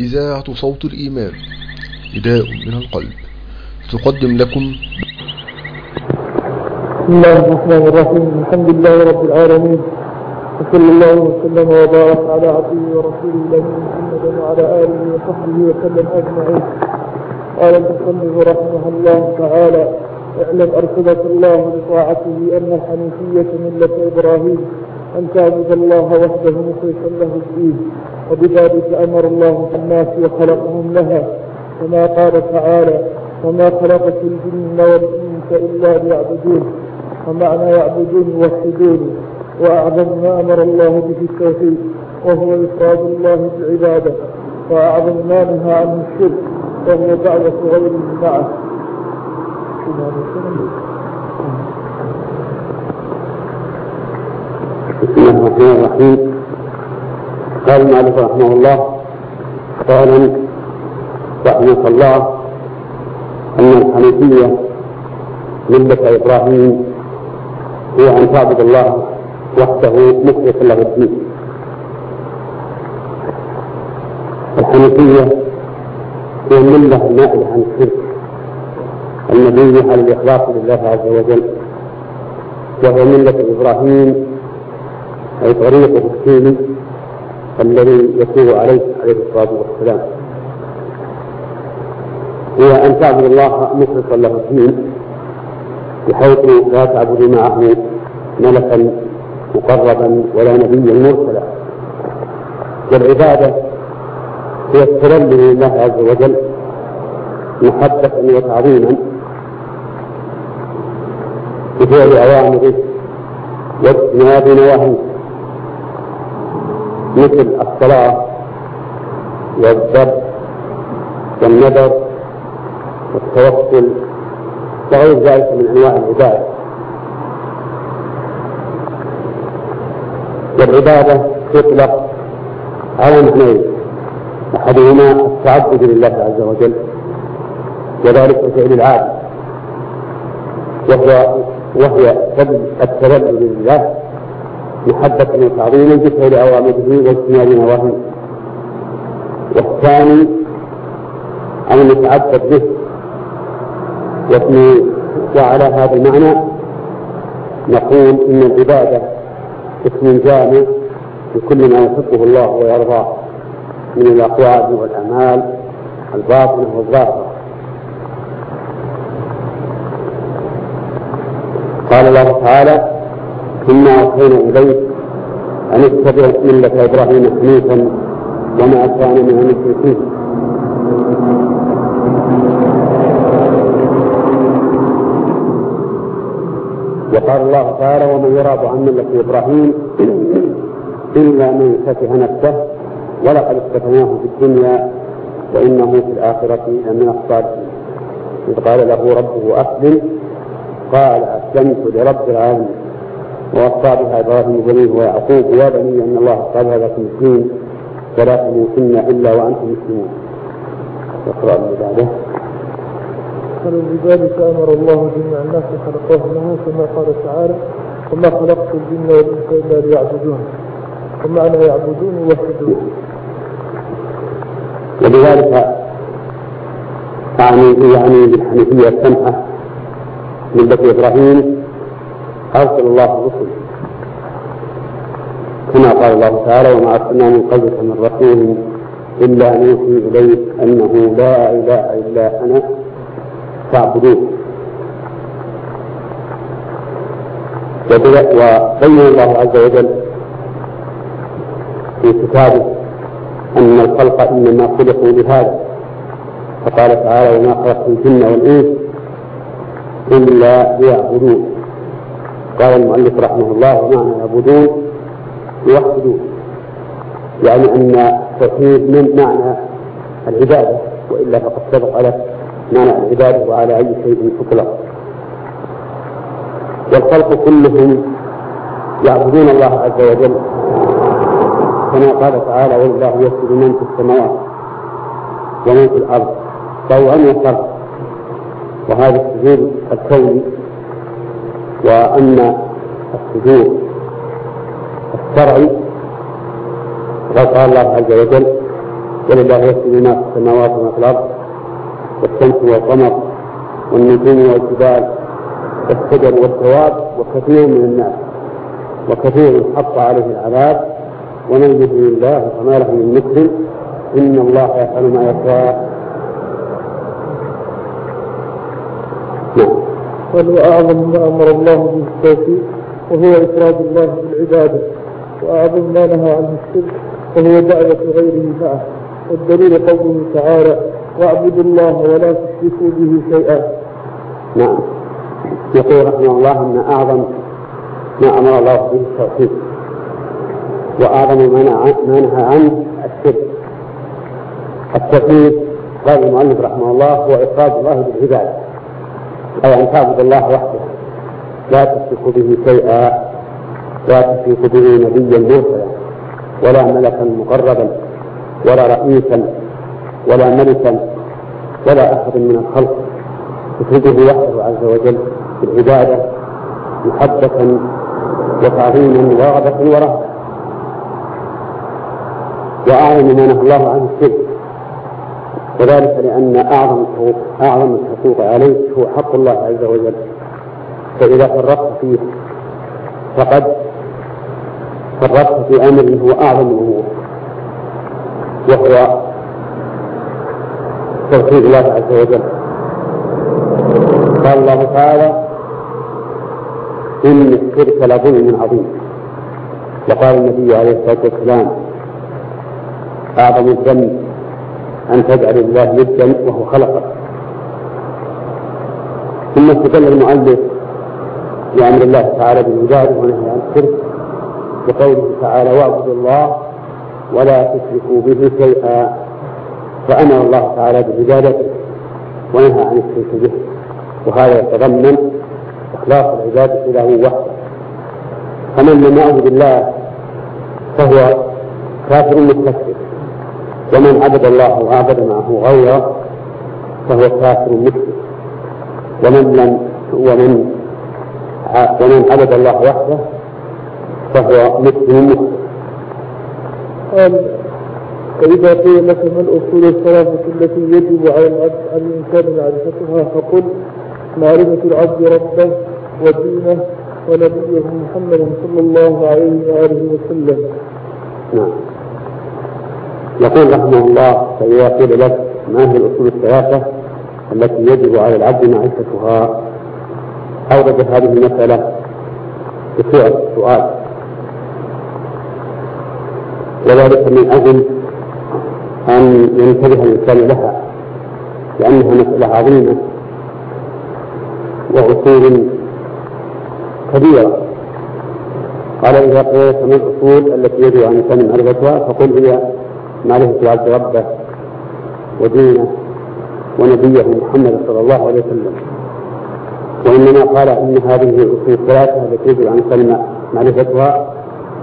إذاعة صوت الإيمان نداء من القلب. تقدم لكم. بسم الله الرحمن الرحيم. الحمد لله رب العالمين. وصلى الله وسلم وبارك على عبده ورسوله الله محمد وعلى آله وصحبه وسلم أجمعين. قال المصنف رحمه الله تعالى اعلم ارشدك الله لطاعته أن الحنيفية ملة إبراهيم أن تعبد الله وحده مخلصا له الدين. وبذلك أمر الله الناس وخلقهم لها كما قال تعالى وما خلقت الجن والإنس إلا ليعبدون. ومعنى يعبدون يوحدون. وأعظم ما أمر الله به التوحيد وهو إفراد الله بالعبادة وأعظم ما نهى عنه الشرك وهو دعوة غيره معه. بسم الله الرحمن الرحيم. قال المؤلف رحمه الله قال رحمه الله أن الحنيفية ملة إبراهيم هو أن تعبد الله وحده مخلصا له الدين. الحنيفية هي الملة النائلة عن الشرك المبنية على الإخلاص لله عز وجل وهو ملة إبراهيم أي طريقه الدين الذي يتوب عليه عليه الصلاة والسلام. هو أن تعبد الله مخلصا له الدين بحيث لا تعبد معه ملكا مقربا ولا نبيا مرسلا. والعبادة هي التذلل لله عز وجل محبة وتعظيما. بفعل أوامره واجتناب نواهيه. مثل الصلاة والذبح والنذر والتوكل وغير ذلك من أنواع العبادة. والعبادة تطلق على معنيين أحدهما التعبد لله عز وجل وذلك بفعل العابد وهو وهي التذلل لله محبة وتعظيما بفعل أوامره واجتناب نواهيه. والثاني أن نتعبد به. وعلى هذا المعنى نقول إن العبادة اسم جامع لكل ما يحبه الله ويرضاه من الأقوال والأعمال الباطنة والظاهرة. قال الله تعالى إنا أوحينا إليك أن اتبع ملة إبراهيم حنيفا وما كان من المشركين. وقال الله تعالى ومن يراد عن ملة إبراهيم إلا من فتح نفسه ولقد افتتناه في الدنيا وإنه في الآخرة لمن الصالحين. إذ قال له ربه أسلم. قال أسلمت لرب العالمين. ووصى بها إبراهيم بنيه ويعقوب يا بني أن الله قال لكم الدين ولا تموتن إلا وأنتم مسلمون. اقرأ اللي بعده فلذلك أمر الله جميع الناس خلقهم له كما قال تعالى وما خلقت الجن والإنس إلا ليعبدون ومعنى يعبدون يوحدون. ولذلك يعني يعني بالحنيفية السمحة ملة إبراهيم أرسل الله الرسل. كما قال الله تعالى وما أرسلنا من قبلك من رسول إلا نوحي إليك أنه لا إله إلا أنا فاعبدوه. وبين الله عز وجل في كتابه أن الخلق إنما خلقوا لهذا. فقال تعالى وما خلقت الجن والإنس إلا ليعبدون. قال المؤلف رحمه الله ومعنى يعبدون يوحدون. يعني أن التوحيد من معنى العبادة وإلا فقد سبق لك معنى العبادة وعلى أي شيء تطلق. والخلق كلهم يعبدون الله عز وجل كما قال تعالى ولله يسجد من في السماوات ومن في الأرض. طوعا وكرها وهذا السجود الكوني وأما السجود الشرعي وقد قال الله عز وجل ولله يسجد ما في السماوات وما في الأرض والشمس والقمر والنجوم والجبال والشجر والثواب وكثير من الناس وكثير حق عليه العذاب ومن يهن الله فما له من مكرم إن الله يفعل ما يشاء. نعم. بل وأعظم ما أمر الله به التوفيق وهو إفراد الله بالعبادة وأعظم ما نهى عنه الشرك وهو دعوة غيره معه والدليل قوله تعالى واعبدوا الله ولا تشركوا به شيئا. نعم. يقول رحمه الله أن أعظم ما أمر الله به التوحيد وأعظم ما نهى عنه الشرك. التوحيد قال المؤلف رحمه الله هو إفراد الله بالعبادة. أي أن تعبد الله وحده. لا تشرك به شيئا لا تشرك به نبيا مرسلا ولا ملكا مقربا ولا رئيسا ولا ملكا ولا أحد من الخلق. تفرده وحده عز وجل بالعبادة محبة وتعظيما ورغبة ورهبة. وأعظم ما نهى الله عنه الشرك. وذلك لأن أعظم الحقوق أعظم الحقوق عليك هو حق الله عز وجل. فإذا فرطت فيه فقد فرطت في أمر هو أعظم الأمور. وهو توحيد الله عز وجل. قال الله تعالى إن الشرك لظلم عظيم. وقال النبي عليه الصلاة والسلام أعظم الذنب أن تجعل الله ندا وهو خلقك. ثم استدل المؤلف بأمر الله تعالى بالعبادة ونهي عن الشرك بقوله تعالى واعبدوا الله ولا تشركوا به شيئا. فأمر الله تعالى بعبادته ونهى عن الشرك به. وهذا يتضمن إخلاص العبادة له وحده. فمن لم يعبد الله فهو كافر مستكبر ومن عبد الله وعبد معه غيره فهو كافر مشرك ومن لم ومن ومن عبد الله وحده فهو مسلم مسلم قال فإذا قيل لك ما الأصول الثلاثة التي يجب على العبد على الإنسان معرفتها فقل معرفة العبد ربه ودينه ونبيه محمد صلى الله عليه وآله وسلم. نعم. يقول رحمه الله فإذا قيل لك ما هي الأصول الثلاثة التي يجب على العبد معرفتها؟ أورد هذه المسألة بصيغة السؤال وذلك من أجل أن ينتبه الإنسان لها لأنها مسألة عظيمة وأصول كبيرة. قال إذا قيلت من الأصول التي يجب على الإنسان معرفتها؟ فقل هي معرفة العبد ربه ودينه ونبيه محمد صلى الله عليه وسلم. وإنما قال إن هذه الأصول الثلاثة التي يجب أن سلم معرفتها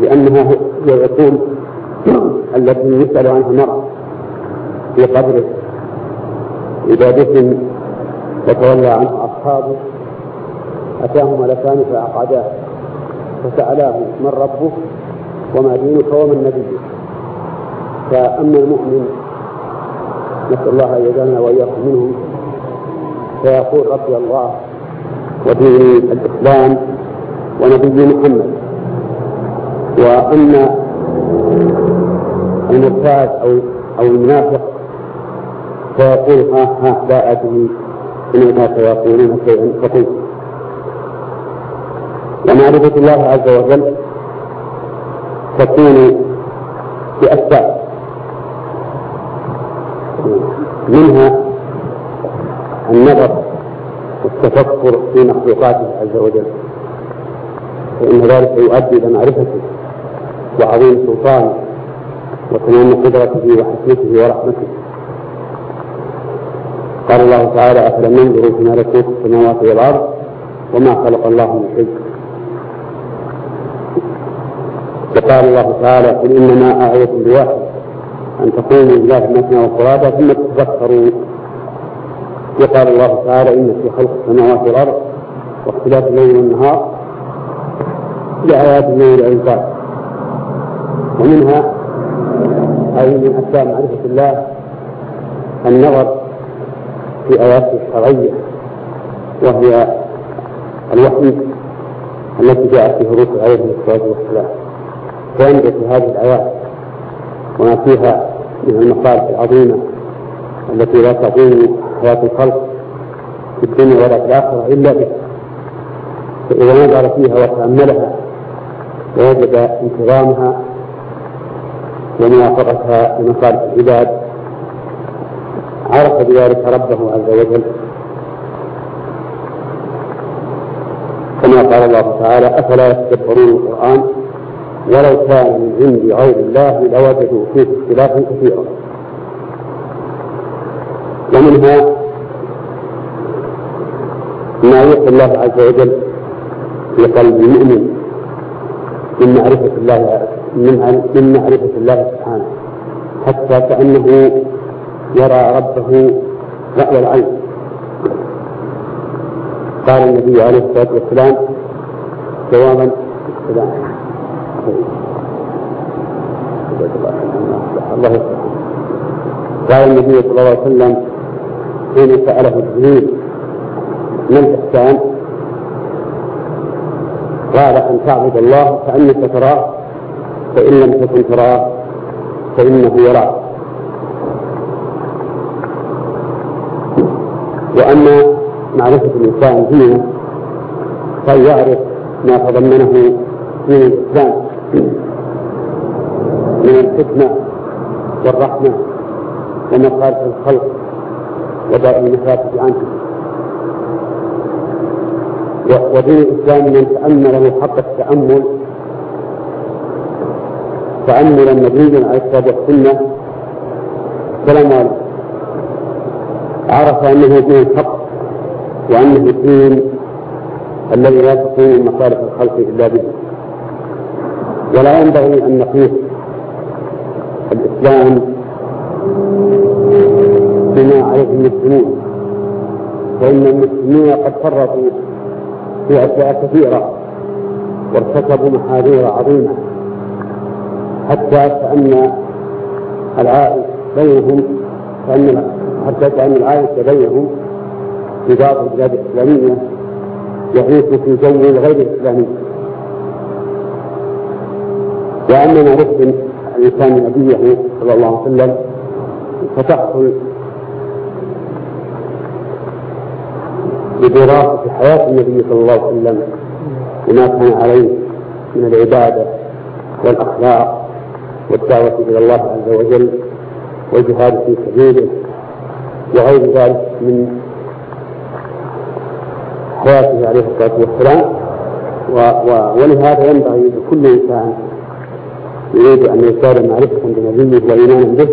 لأنها هي الأصول التي يسأل عنها المرء في قبره. إذا دفن وتولى عنه أصحابه أتاه ملكان فأقعداه فسألاه من ربه وما دينك ومن نبيك فأما المؤمن نسأل الله أن يجعلنا وإياكم منهم. فيقول ربي الله ودين الإسلام ونبي محمد. وأما المرتاد أو أو المنافق فيقول ها ها لا أدري إن الناس يقولون شيئا فقلت ومعرفة الله عز وجل تكون بأسباب. منها النظر والتفكر في مخلوقاته عز وجل. فإن ذلك يؤدي إلى معرفته وعظيم سلطانه وتمام قدرته وحكمته ورحمته. قال الله تعالى أفلم ينظروا في ملكوت السماوات والأرض وما خلق الله من شيء؟ وقال الله تعالى قل إنما أعظكم بواحد أن تقوموا لله مثنى وفرادا ثم تتذكروا. وقال الله تعالى إن في خلق السماوات والأرض واختلاف الليل والنهار لآيات من العباد ومنها أي من أسباب معرفة الله النظر في آياته الشرعية وهي الوحي التي جاءت في الرسل عليه الصلاة والسلام. فينظر في هذه الآيات وما فيها من المصالح العظيمة التي لا تقوم حياة الخلق في الدنيا ولا في الآخرة إلا به فإذا نظر فيها وتأملها ووجد انتظامها وموافقتها لمصالح العباد عرف بذلك ربه عز وجل. كما قال الله تعالى أفلا يتدبرون القرآن؟ ولو كان من عند غير الله لوجدوا فيه اختلافا كثيرا. ومنها ما يوحي الله عز وجل في قلب المؤمن من معرفة الله من معرفة الله سبحانه حتى كأنه يرى ربه رأي العين. قال النبي عليه الصلاة والسلام جوابا السلام. الله قال النبي صلى الله عليه وسلم حين سأله جبريل ما الإحسان؟ قال أن تعبد الله كأنك تراه فإن لم تكن تراه فإنه يراك وأما معرفة الإنسان دينه فليعرف ما تضمنه من الإسلام من الحكمة والرحمة ومصالح الخلق وداء المفاسد عنه. ودين الإسلام من تأمله حق التأمل تأملا نبيا عليه الصلاة والسنة سلام عرف أنه دين الحق وأنه الدين الذي لا تقوم مصالح الخلق إلا به. ولا ينبغي أن نقيس الإسلام بما عليه المسلمون فإن المسلمين قد فرطوا في أشياء كثيرة وارتكبوا محاذير عظيمة حتى كأن العائش بينهم كأن حتى كأن العائش بينهم في بعض البلاد الإسلامية يعيش في جو غير إسلامي. وأما معرفة الإنسان نبيه صلى الله عليه وسلم فتحصل بدراسة حياة النبي صلى الله عليه وسلم وما كان عليه من العبادة والأخلاق والدعوة إلى الله عز وجل والجهاد في سبيله وغير ذلك من حياته عليه الصلاة والسلام. ولهذا ينبغي لكل إنسان يريد أن يزداد معرفة بنبيه وإيمانا به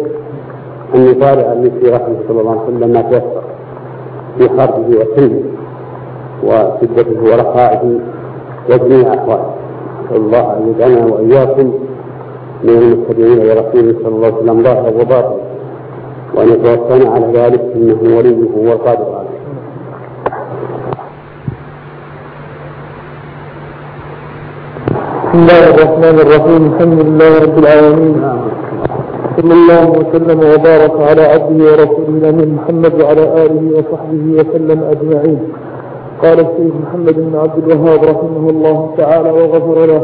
أن يطالع من سيرته صلى الله عليه وسلم ما تيسر في حربه وسلمه وشدته ورخائه وجميع أحواله نسأل الله أن يجعلنا وإياكم من المتبعين لرسوله صلى الله عليه وسلم ظاهرا وباطنا وأن يتوفانا على ذلك إنه وليه والقادر عليه بسم الله الرحمن الرحيم الحمد لله رب العالمين صلى الله وسلم وبارك على عبده ورسوله الامين محمد وعلى اله وصحبه وسلم اجمعين قال الشيخ محمد بن عبد الوهاب رحمه الله تعالى وغفر له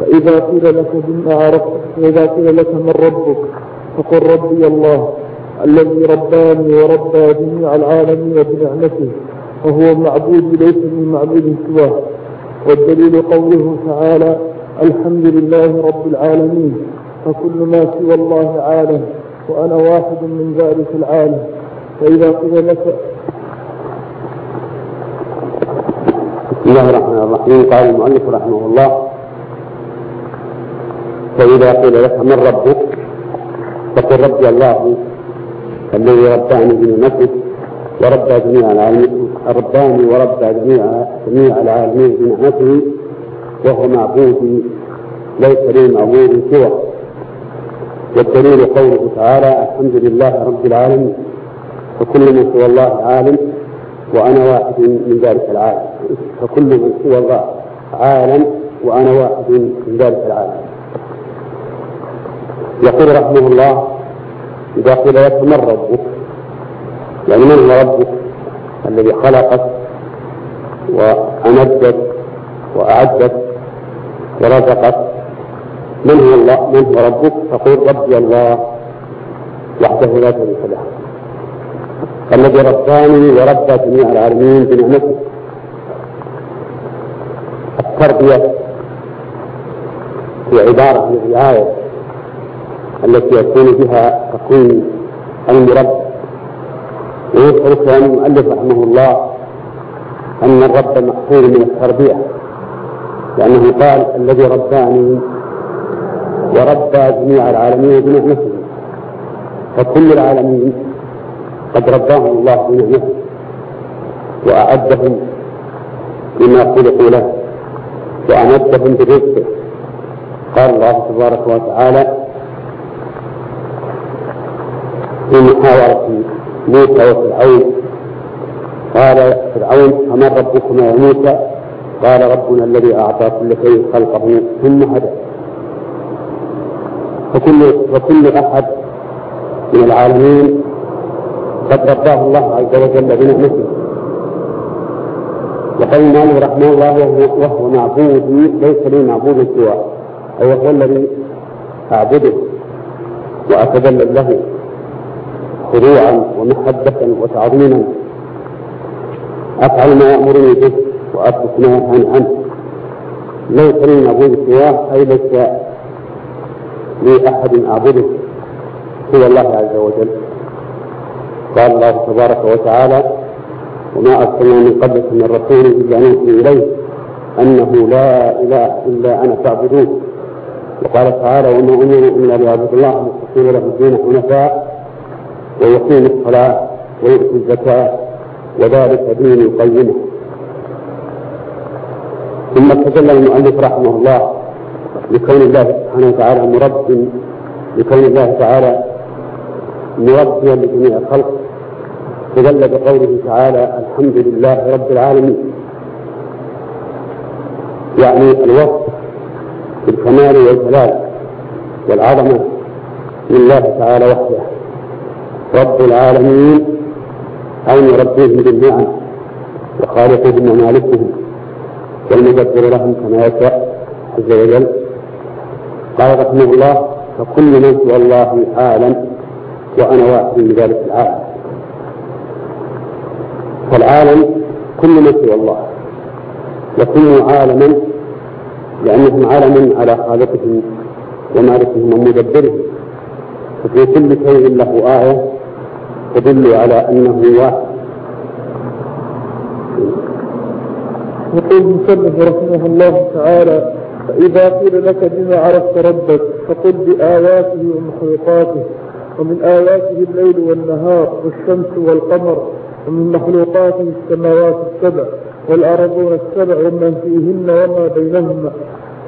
فاذا قيل لك بما عرفت فاذا قيل لك من ربك فقل ربي الله الذي رباني وربى جميع العالمين بنعمته وهو معبود ليس من معبود سواه والدليل قوله تعالى الحمد لله رب العالمين فكل ما سوى الله عالم وأنا واحد من ذلك العالم. فإذا قيل لك بسم الله الرحمن الرحيم. قال المؤلف رحمه الله فإذا قيل لك من ربك فقل ربي الله الذي رباني بنعمته وربى جميع العالمين. رباني وربى جميع جميع العالمين بنعمته وهو معبودي ليس لي معبود سوى. والدليل قوله تعالى الحمد لله رب العالمين فكل من سوى الله عالم وأنا واحد من ذلك العالم. فكل من سوى الله عالم وأنا واحد من ذلك العالم. يقول رحمه الله إذا قيل لك من ربك يعني من هو ربك؟ الذي خلقك وأمدك وأعدك ورزقك من هو الله؟ من هو ربك؟ تقول ربي الله وحده لا شريك له. الذي رباني وربى جميع العالمين بنعمته. التربية هي عبارة عن الرعاية التي يكون بها تكون المربى ويذكر كلام المؤلف رحمه الله أن الرب مأخوذ من التربية لأنه قال الذي رباني وربى جميع العالمين بنعمته. فكل العالمين قد رباهم الله بنعمته وأعدهم لما خلقوا له وأمدهم برزقه. قال الله تبارك وتعالى في محاورة موسى وفرعون قال فرعون فمن ربكما يا موسى قال ربنا الذي أعطى كل شيء خلقه ثم هدى. فكل وكل أحد من العالمين قد رباه الله عز وجل بنعمته. وقال مالك رحمه الله وهو, وهو معبودي ليس لي معبود سواه. أي هو الذي أعبده وأتذلل له. خضوعا ومحبة وتعظيما. أفعل ما يأمرني به وأترك ما ينهى عنه. ليس لي معبود سواه أي ليس لي أحد أعبده. سوى الله عز وجل. قال الله تبارك وتعالى وما أرسلنا من قبلك من رسول إلا نوحي إليه أنه لا إله إلا أنا فاعبدون وقال تعالى وما أمروا إلا ليعبدوا الله مخلصين له الدين حنفاء. ويقيموا الصلاة ويؤتوا الزكاة وذلك دين القيمة ثم تجلى المؤلف رحمه الله لكون الله سبحانه وتعالى مرب لكون الله تعالى مربيا لجميع الخلق. تجلى بقوله تعالى الحمد لله رب العالمين. يعني الوصف بالكمال والجلال والعظمة لله تعالى وحده. رب العالمين أي مربيهم بالنعم وخالقهم ومالكهم. والمدبر لهم كما يشاء عز وجل. قال رحمه الله فكل من سوى الله عالم وأنا واحد من ذلك العالم. فالعالم كل من سوى الله يكون عالما لأنهم عالم على خالقهم ومالكهم ومدبرهم. ففي كل شيء له آية تدل على أنه واحد. يقول المصنف رحمه الله تعالى فإذا قيل لك بما عرفت ربك فقل بآياته ومخلوقاته ومن آياته الليل والنهار والشمس والقمر ومن مخلوقاته السماوات السبع والأرضون السبع ومن فيهن وما بينهما.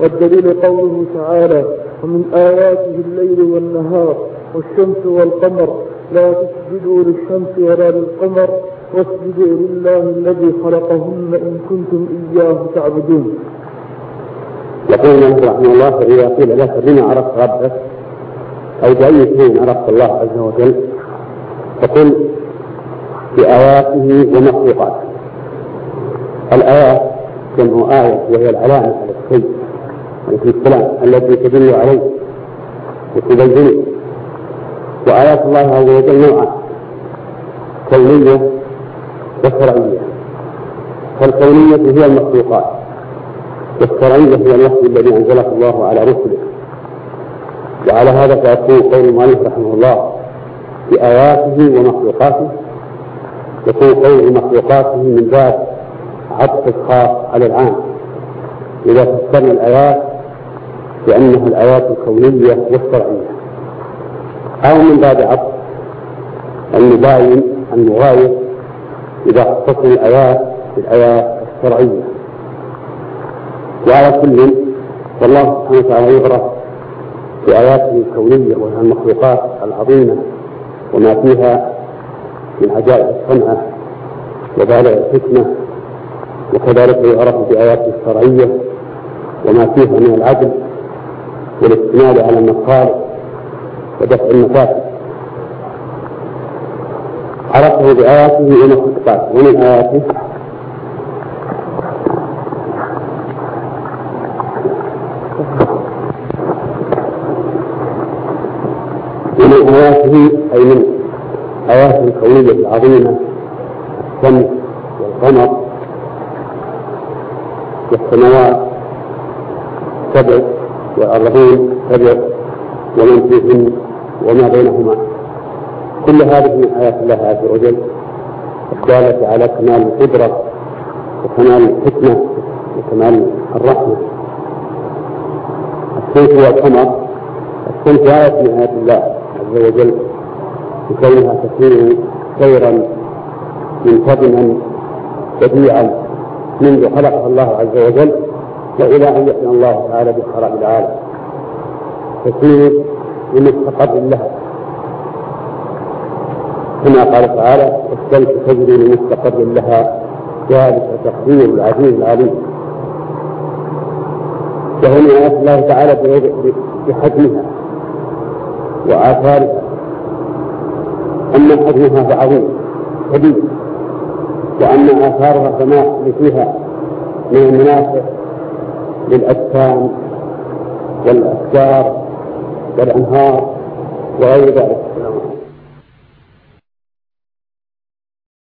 والدليل قوله تعالى ومن آياته الليل والنهار والشمس والقمر لا تسجدوا للشمس ولا للقمر واسجدوا لله الذي خلقهن إن كنتم إياه تعبدون. يقول النبي رحمه الله فإذا قيل لك بما عرفت ربك أو بأي شيء عرفت الله عز وجل فقل بآياته ومخلوقاته. الآيات جمع آية وهي العلامة على الشيء السلام التي تدل عليه وتبينه. وآيات الله عز وجل نوعان كونية وشرعية. فالكونية هي المخلوقات والشرعية هي الوحي الذي أنزله الله على رسله. وعلى هذا فيكون قول المؤلف رحمه الله بآياته ومخلوقاته. يكون قول مخلوقاته من باب عطف الخاص على العام. إذا فسرنا الآيات بأنها الآيات الكونية والشرعية. أو من باب عطف. المباين المغاير إذا خصصنا الآيات بالآيات الشرعية. وعلى كل والله سبحانه وتعالى يغرق بآياته الكونية وهي المخلوقات العظيمة وما فيها من عجائب الصنعة وبالغ الحكمة وكذلك يعرف بآياته الشرعية وما فيها من العدل والاستناد على المصالح ودفع المفاسد عرفه بآياته ومخلوقاته ومن آياته؟ ومن آياته أي من آياته الكونية العظيمة الشمس والقمر والسماوات سبع والأرضين سبع ومن فيهن وما بينهما. كل هذه من آيات الله عز وجل. الدالة على كمال القدرة وكمال الحكمة وكمال الرحمة. الشمس والقمر الشمس آية من آيات الله عز وجل. بكونها تسير سيرا منتظما بديعا منذ خلقها الله عز وجل. وإلى أن يأتي الله تعالى بخراب العالم. تسير لمستقر لها كما قال تعالى الشمس تجري لمستقر لها. ذلك تقدير العزيز العليم. وهنا آيات الله تعالى بحجمها وآثارها. أما حجمها فعظيم كبير وأن آثارها كما فيها من المنافع للأجسام والأشجار والأنهار وغير ذلك.